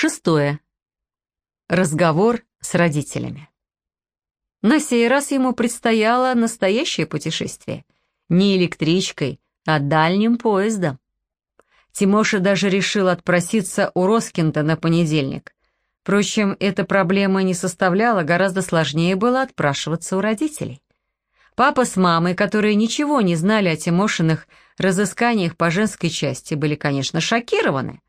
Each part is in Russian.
Шестое. Разговор с родителями. На сей раз ему предстояло настоящее путешествие. Не электричкой, а дальним поездом. Тимоша даже решил отпроситься у Роскинда на понедельник. Впрочем, эта проблема не составляла, гораздо сложнее было отпрашиваться у родителей. Папа с мамой, которые ничего не знали о Тимошиных разысканиях по женской части, были, конечно, шокированы.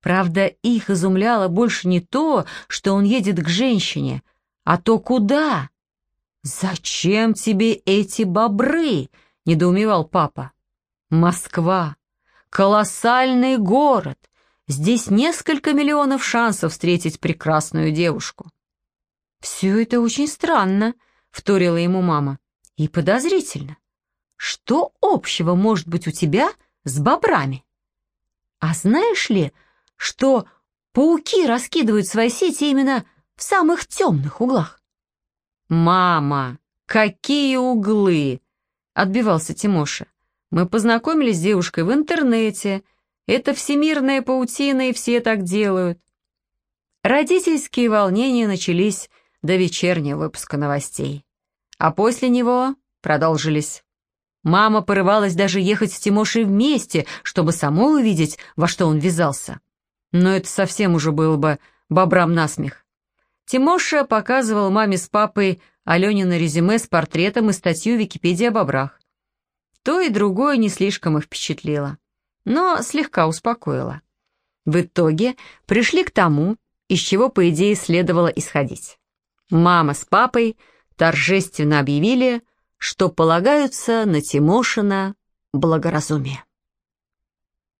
Правда, их изумляло больше не то, что он едет к женщине, а то куда. «Зачем тебе эти бобры?» — недоумевал папа. «Москва. Колоссальный город. Здесь несколько миллионов шансов встретить прекрасную девушку». «Все это очень странно», — вторила ему мама. «И подозрительно. Что общего может быть у тебя с бобрами? А знаешь ли, что пауки раскидывают свои сети именно в самых темных углах. «Мама, какие углы!» — отбивался Тимоша. «Мы познакомились с девушкой в интернете. Это всемирная паутина, и все так делают». Родительские волнения начались до вечернего выпуска новостей. А после него продолжились. Мама порывалась даже ехать с Тимошей вместе, чтобы самой увидеть, во что он ввязался. Но это совсем уже было бы бобрам насмех. Тимоша показывал маме с папой Аленина резюме с портретом и статью в Википедии о бобрах. То и другое не слишком их впечатлило, но слегка успокоило. В итоге пришли к тому, из чего, по идее, следовало исходить. Мама с папой торжественно объявили, что полагаются на Тимошина благоразумие.